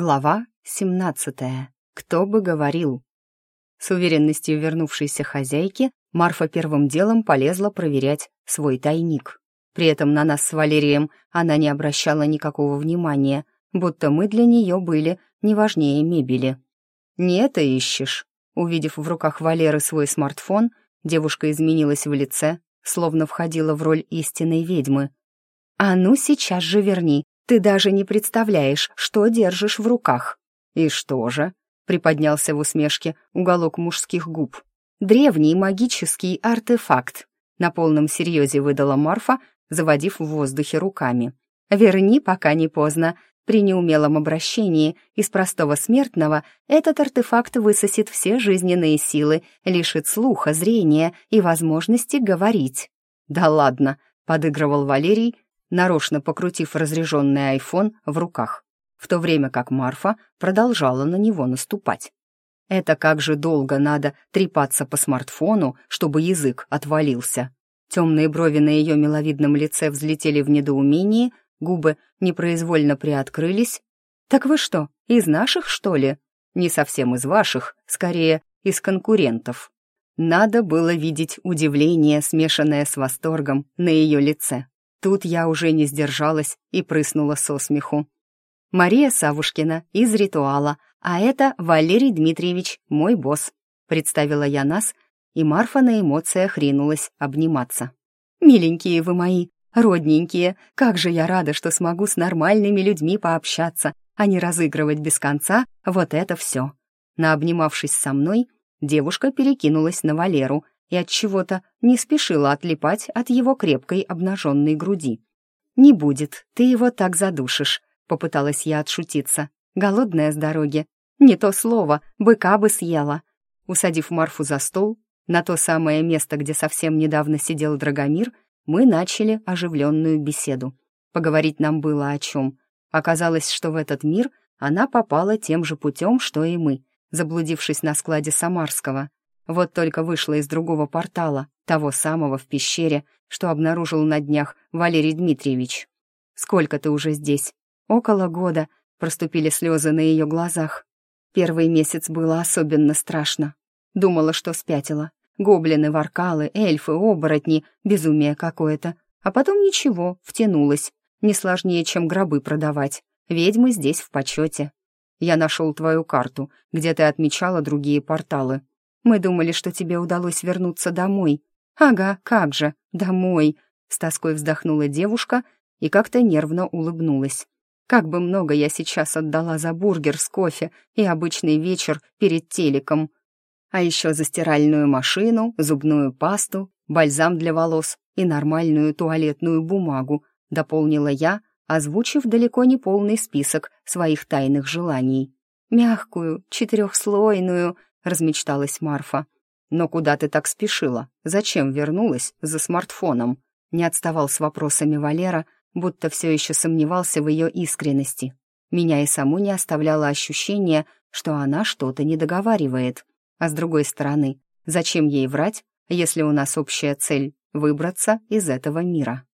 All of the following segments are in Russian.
Глава 17. Кто бы говорил? С уверенностью вернувшейся хозяйки Марфа первым делом полезла проверять свой тайник. При этом на нас с Валерием она не обращала никакого внимания, будто мы для нее были не важнее мебели. «Не это ищешь?» Увидев в руках Валеры свой смартфон, девушка изменилась в лице, словно входила в роль истинной ведьмы. «А ну, сейчас же верни, ты даже не представляешь, что держишь в руках». «И что же?» — приподнялся в усмешке уголок мужских губ. «Древний магический артефакт», — на полном серьезе выдала Марфа, заводив в воздухе руками. «Верни, пока не поздно. При неумелом обращении из простого смертного этот артефакт высосет все жизненные силы, лишит слуха, зрения и возможности говорить». «Да ладно», — подыгрывал Валерий, нарочно покрутив разряженный айфон в руках, в то время как Марфа продолжала на него наступать. Это как же долго надо трепаться по смартфону, чтобы язык отвалился. Темные брови на ее миловидном лице взлетели в недоумении, губы непроизвольно приоткрылись. «Так вы что, из наших, что ли?» «Не совсем из ваших, скорее, из конкурентов». Надо было видеть удивление, смешанное с восторгом на ее лице. Тут я уже не сдержалась и прыснула со смеху. «Мария Савушкина из «Ритуала», а это Валерий Дмитриевич, мой босс», представила я нас, и Марфа на эмоциях ринулась обниматься. «Миленькие вы мои, родненькие, как же я рада, что смогу с нормальными людьми пообщаться, а не разыгрывать без конца вот это все». Наобнимавшись со мной, девушка перекинулась на Валеру — и от чего-то не спешила отлипать от его крепкой обнаженной груди. «Не будет, ты его так задушишь», — попыталась я отшутиться. «Голодная с дороги. Не то слово, быка бы съела». Усадив Марфу за стол, на то самое место, где совсем недавно сидел Драгомир, мы начали оживленную беседу. Поговорить нам было о чем. Оказалось, что в этот мир она попала тем же путем, что и мы, заблудившись на складе Самарского. Вот только вышла из другого портала, того самого в пещере, что обнаружил на днях Валерий Дмитриевич. «Сколько ты уже здесь?» «Около года», — проступили слезы на ее глазах. Первый месяц было особенно страшно. Думала, что спятила. Гоблины, воркалы, эльфы, оборотни, безумие какое-то. А потом ничего, втянулась. Не сложнее, чем гробы продавать. Ведьмы здесь в почете. Я нашел твою карту, где ты отмечала другие порталы. Мы думали, что тебе удалось вернуться домой. Ага, как же, домой. С тоской вздохнула девушка и как-то нервно улыбнулась. Как бы много я сейчас отдала за бургер с кофе и обычный вечер перед телеком. А еще за стиральную машину, зубную пасту, бальзам для волос и нормальную туалетную бумагу, дополнила я, озвучив далеко не полный список своих тайных желаний. Мягкую, четырехслойную, размечталась Марфа. «Но куда ты так спешила? Зачем вернулась за смартфоном?» Не отставал с вопросами Валера, будто все еще сомневался в ее искренности. Меня и саму не оставляло ощущение, что она что-то не договаривает. А с другой стороны, зачем ей врать, если у нас общая цель — выбраться из этого мира?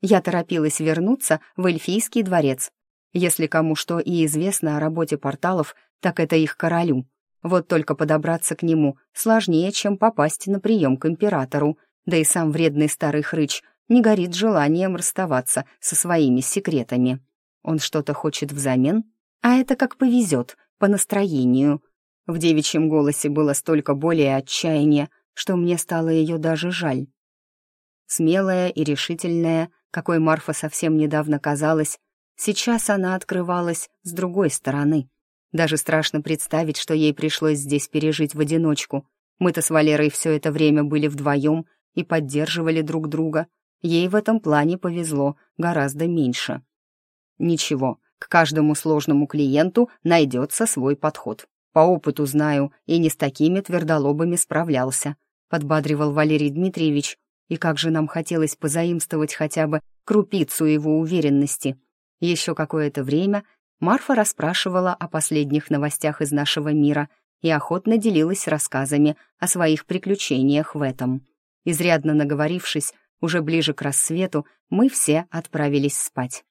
Я торопилась вернуться в эльфийский дворец. Если кому что и известно о работе порталов, так это их королю. Вот только подобраться к нему сложнее, чем попасть на прием к императору, да и сам вредный старый хрыч не горит желанием расставаться со своими секретами. Он что-то хочет взамен, а это как повезет, по настроению. В девичьем голосе было столько боли и отчаяния, что мне стало ее даже жаль. Смелая и решительная, какой Марфа совсем недавно казалась, сейчас она открывалась с другой стороны — даже страшно представить, что ей пришлось здесь пережить в одиночку. Мы-то с Валерой все это время были вдвоем и поддерживали друг друга. Ей в этом плане повезло гораздо меньше. Ничего, к каждому сложному клиенту найдется свой подход. По опыту знаю, и не с такими твердолобами справлялся, подбадривал Валерий Дмитриевич. И как же нам хотелось позаимствовать хотя бы крупицу его уверенности. Еще какое-то время Марфа расспрашивала о последних новостях из нашего мира и охотно делилась рассказами о своих приключениях в этом. Изрядно наговорившись, уже ближе к рассвету мы все отправились спать.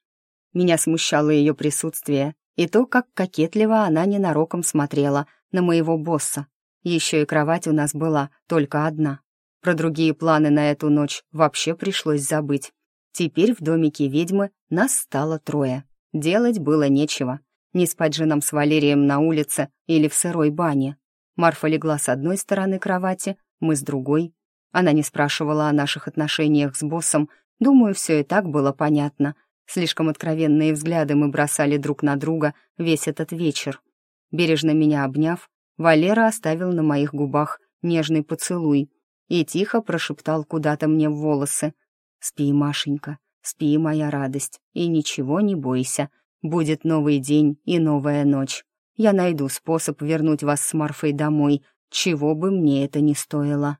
Меня смущало ее присутствие, и то, как кокетливо она ненароком смотрела на моего босса. Еще и кровать у нас была только одна. Про другие планы на эту ночь вообще пришлось забыть. Теперь в домике ведьмы нас стало трое. Делать было нечего. Не спать же нам с Валерием на улице или в сырой бане. Марфа легла с одной стороны кровати, мы с другой. Она не спрашивала о наших отношениях с боссом, думаю, все и так было понятно. Слишком откровенные взгляды мы бросали друг на друга весь этот вечер. Бережно меня обняв, Валера оставил на моих губах нежный поцелуй и тихо прошептал куда-то мне в волосы. «Спи, Машенька, спи, моя радость, и ничего не бойся. Будет новый день и новая ночь. Я найду способ вернуть вас с Марфой домой, чего бы мне это ни стоило.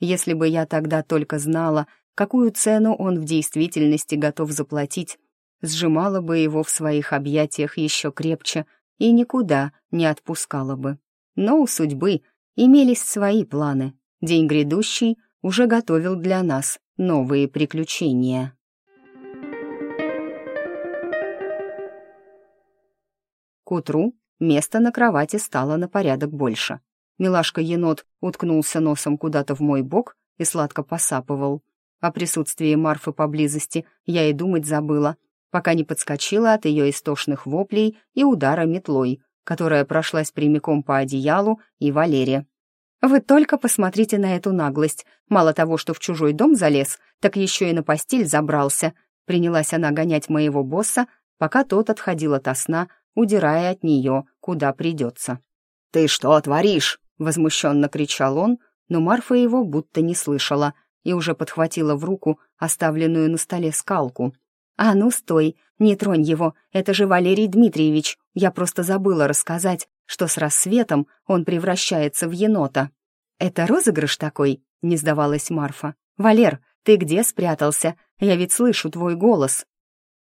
Если бы я тогда только знала, какую цену он в действительности готов заплатить, сжимала бы его в своих объятиях еще крепче и никуда не отпускала бы. Но у судьбы имелись свои планы. День грядущий уже готовил для нас новые приключения. К утру места на кровати стало на порядок больше. Милашка-енот уткнулся носом куда-то в мой бок и сладко посапывал. О присутствии Марфы поблизости я и думать забыла, пока не подскочила от ее истошных воплей и удара метлой, которая прошлась прямиком по одеялу и Валере. «Вы только посмотрите на эту наглость. Мало того, что в чужой дом залез, так еще и на постель забрался». Принялась она гонять моего босса, пока тот отходил от сна, удирая от нее, куда придется. «Ты что творишь?» — возмущенно кричал он, но Марфа его будто не слышала и уже подхватила в руку оставленную на столе скалку. «А ну, стой! Не тронь его! Это же Валерий Дмитриевич! Я просто забыла рассказать, что с рассветом он превращается в енота». «Это розыгрыш такой?» — не сдавалась Марфа. «Валер, ты где спрятался? Я ведь слышу твой голос».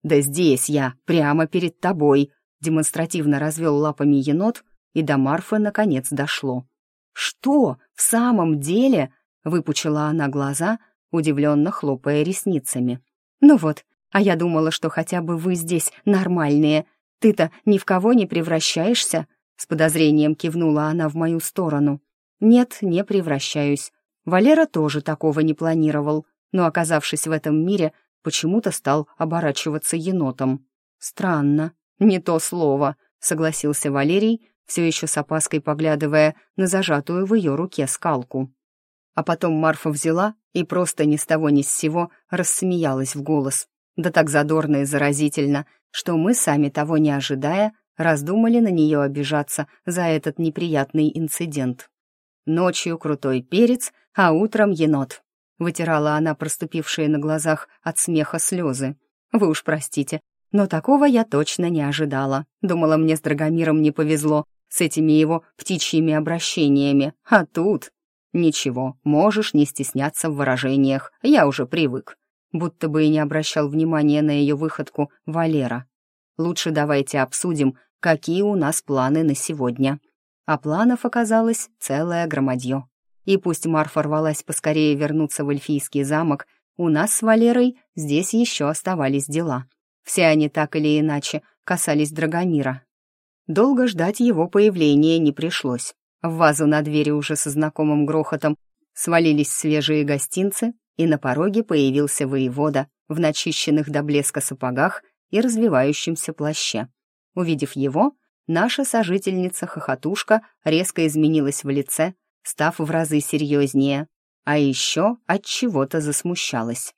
«Да здесь я, прямо перед тобой», демонстративно развел лапами енот, и до Марфы наконец дошло. «Что? В самом деле?» — выпучила она глаза, удивленно хлопая ресницами. «Ну вот, а я думала, что хотя бы вы здесь нормальные. Ты-то ни в кого не превращаешься?» С подозрением кивнула она в мою сторону. «Нет, не превращаюсь. Валера тоже такого не планировал, но, оказавшись в этом мире, почему-то стал оборачиваться енотом. Странно. «Не то слово», — согласился Валерий, все еще с опаской поглядывая на зажатую в ее руке скалку. А потом Марфа взяла и просто ни с того ни с сего рассмеялась в голос. Да так задорно и заразительно, что мы, сами того не ожидая, раздумали на нее обижаться за этот неприятный инцидент. Ночью крутой перец, а утром енот. Вытирала она проступившие на глазах от смеха слезы. «Вы уж простите, но такого я точно не ожидала. Думала, мне с Драгомиром не повезло с этими его птичьими обращениями. А тут... Ничего, можешь не стесняться в выражениях, я уже привык. Будто бы и не обращал внимания на ее выходку Валера. Лучше давайте обсудим, какие у нас планы на сегодня. А планов оказалось целое громадье. И пусть Марфа рвалась поскорее вернуться в эльфийский замок, у нас с Валерой здесь еще оставались дела — все они так или иначе касались Драгомира. Долго ждать его появления не пришлось. В вазу на двери уже со знакомым грохотом свалились свежие гостинцы, и на пороге появился воевода в начищенных до блеска сапогах и развивающемся плаще. Увидев его, наша сожительница-хохотушка резко изменилась в лице, став в разы серьезнее, а еще от чего-то засмущалась.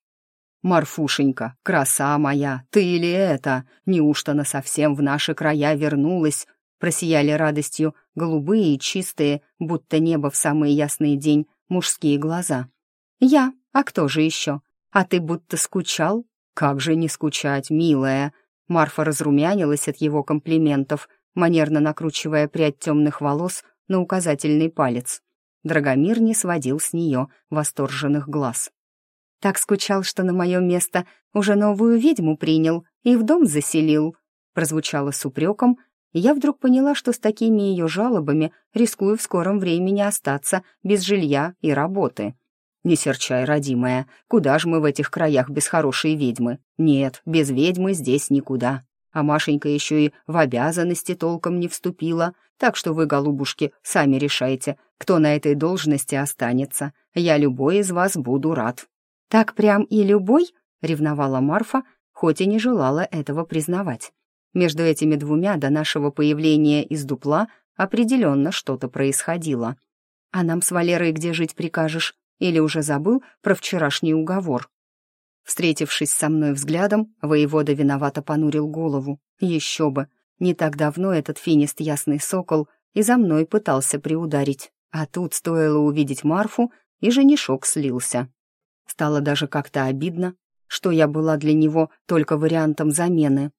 «Марфушенька, краса моя, ты или это? Неужто насовсем в наши края вернулась?» Просияли радостью голубые и чистые, будто небо в самый ясный день, мужские глаза. «Я? А кто же еще? А ты будто скучал?» «Как же не скучать, милая!» Марфа разрумянилась от его комплиментов, манерно накручивая прядь темных волос на указательный палец. Драгомир не сводил с нее восторженных глаз. Так скучал, что на мое место уже новую ведьму принял и в дом заселил. Прозвучало с упреком, и я вдруг поняла, что с такими ее жалобами рискую в скором времени остаться без жилья и работы. «Не серчай, родимая, куда ж мы в этих краях без хорошей ведьмы? Нет, без ведьмы здесь никуда». А Машенька еще и в обязанности толком не вступила, так что вы, голубушки, сами решайте, кто на этой должности останется. Я любой из вас буду рад». «Так прям и любой?» — ревновала Марфа, хоть и не желала этого признавать. Между этими двумя до нашего появления из дупла определенно что-то происходило. «А нам с Валерой где жить прикажешь? Или уже забыл про вчерашний уговор?» Встретившись со мной взглядом, воевода виновато понурил голову. Еще бы, не так давно этот финист ясный сокол и за мной пытался приударить, а тут стоило увидеть Марфу, и женишок слился. Стало даже как-то обидно, что я была для него только вариантом замены.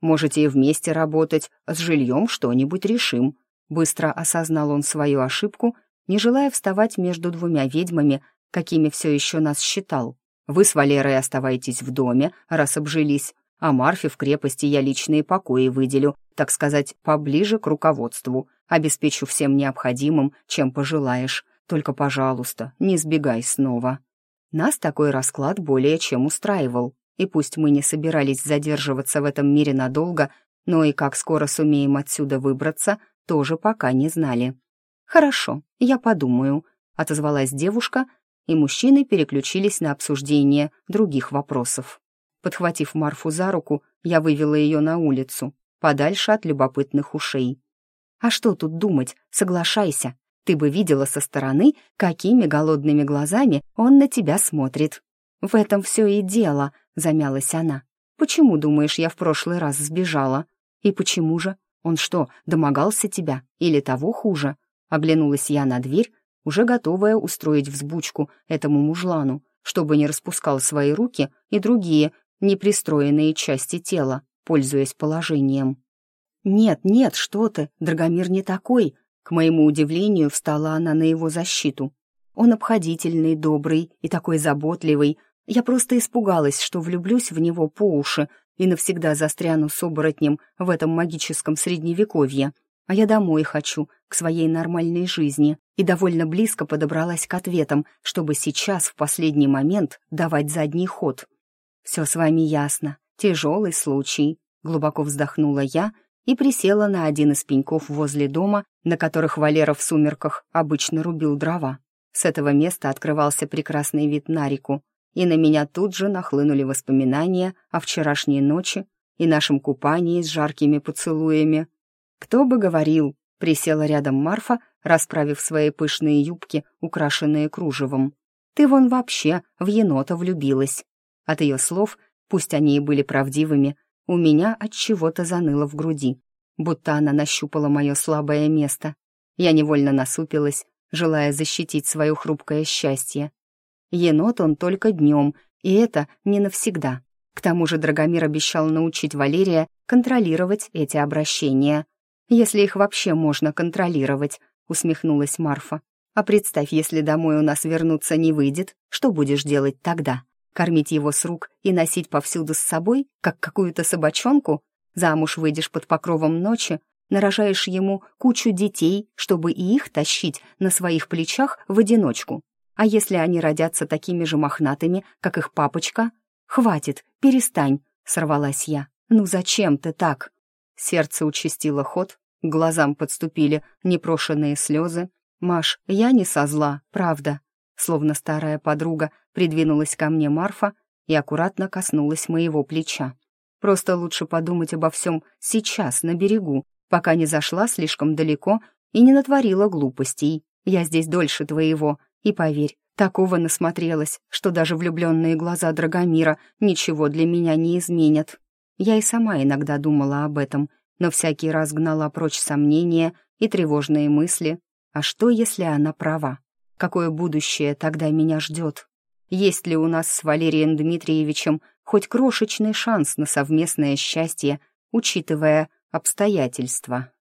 Можете и вместе работать, с жильем что-нибудь решим. Быстро осознал он свою ошибку, не желая вставать между двумя ведьмами, какими все еще нас считал. Вы с Валерой оставайтесь в доме, раз обжились, а Марфе в крепости я личные покои выделю, так сказать, поближе к руководству, обеспечу всем необходимым, чем пожелаешь. Только, пожалуйста, не сбегай снова». Нас такой расклад более чем устраивал, и пусть мы не собирались задерживаться в этом мире надолго, но и как скоро сумеем отсюда выбраться, тоже пока не знали. «Хорошо, я подумаю», — отозвалась девушка, и мужчины переключились на обсуждение других вопросов. Подхватив Марфу за руку, я вывела ее на улицу, подальше от любопытных ушей. «А что тут думать? Соглашайся. Ты бы видела со стороны, какими голодными глазами он на тебя смотрит». «В этом все и дело», — замялась она. «Почему, думаешь, я в прошлый раз сбежала? И почему же? Он что, домогался тебя? Или того хуже?» Оглянулась я на дверь, уже готовая устроить взбучку этому мужлану, чтобы не распускал свои руки и другие непристроенные части тела, пользуясь положением. «Нет, нет, что ты, Драгомир не такой!» К моему удивлению, встала она на его защиту. «Он обходительный, добрый и такой заботливый. Я просто испугалась, что влюблюсь в него по уши и навсегда застряну с оборотнем в этом магическом средневековье. А я домой хочу, к своей нормальной жизни, и довольно близко подобралась к ответам, чтобы сейчас, в последний момент, давать задний ход. «Все с вами ясно. Тяжелый случай», — глубоко вздохнула я и присела на один из пеньков возле дома, на которых Валера в сумерках обычно рубил дрова. С этого места открывался прекрасный вид на реку, и на меня тут же нахлынули воспоминания о вчерашней ночи и нашем купании с жаркими поцелуями. Кто бы говорил, присела рядом Марфа, расправив свои пышные юбки, украшенные кружевом. «Ты вон вообще в енота влюбилась». От ее слов, пусть они и были правдивыми, у меня от чего-то заныло в груди, будто она нащупала мое слабое место. Я невольно насупилась, желая защитить свое хрупкое счастье. Енот он только днем, и это не навсегда. К тому же Драгомир обещал научить Валерия контролировать эти обращения. «Если их вообще можно контролировать», — усмехнулась Марфа. «А представь, если домой у нас вернуться не выйдет, что будешь делать тогда?» Кормить его с рук и носить повсюду с собой, как какую-то собачонку? Замуж выйдешь под покровом ночи, нарожаешь ему кучу детей, чтобы и их тащить на своих плечах в одиночку. А если они родятся такими же мохнатыми, как их папочка? «Хватит, перестань», — сорвалась я. «Ну зачем ты так?» Сердце участило ход, глазам подступили непрошенные слезы. «Маш, я не со зла, правда. Словно старая подруга придвинулась ко мне Марфа и аккуратно коснулась моего плеча. Просто лучше подумать обо всем сейчас, на берегу, пока не зашла слишком далеко и не натворила глупостей. Я здесь дольше твоего, и поверь, такого насмотрелась, что даже влюбленные глаза Драгомира ничего для меня не изменят. Я и сама иногда думала об этом, но всякий раз гнала прочь сомнения и тревожные мысли. А что, если она права? Какое будущее тогда меня ждет? Есть ли у нас с Валерием Дмитриевичем хоть крошечный шанс на совместное счастье, учитывая обстоятельства?